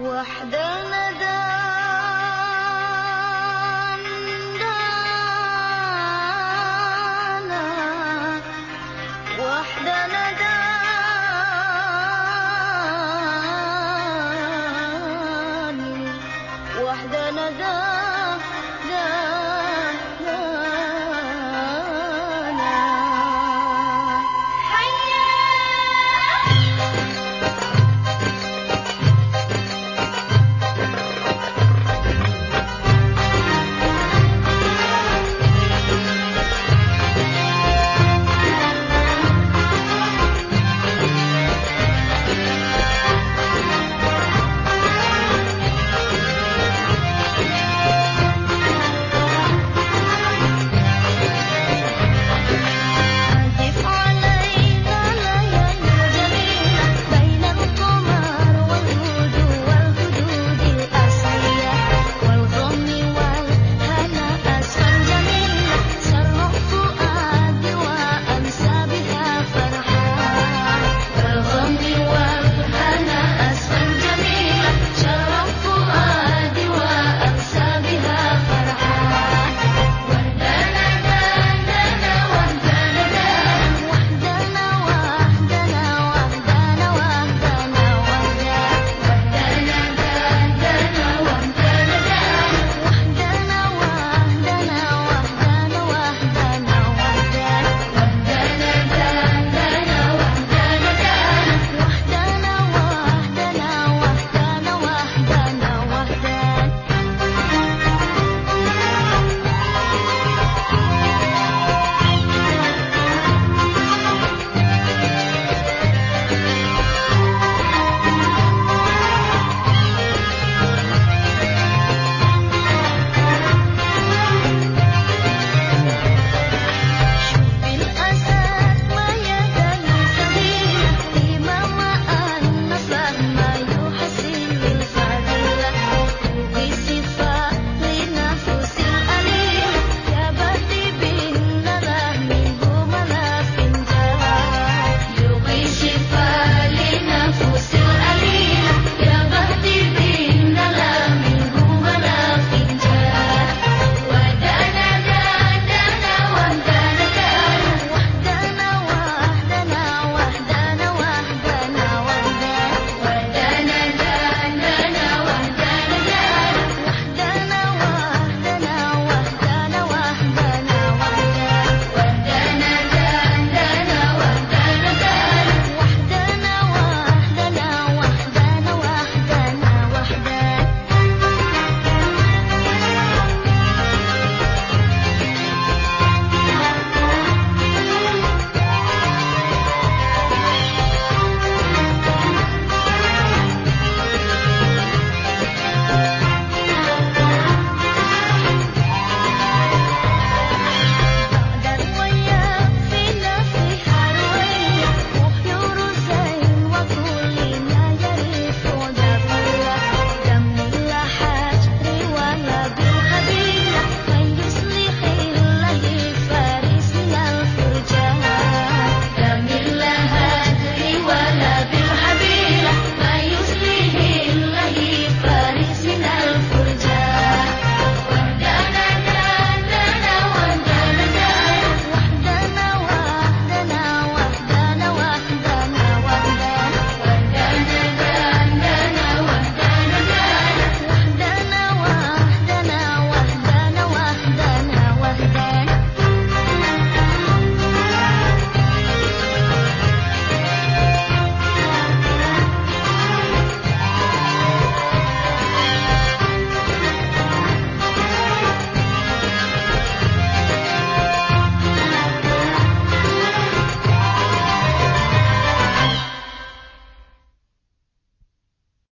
وحدنا مَدَارِ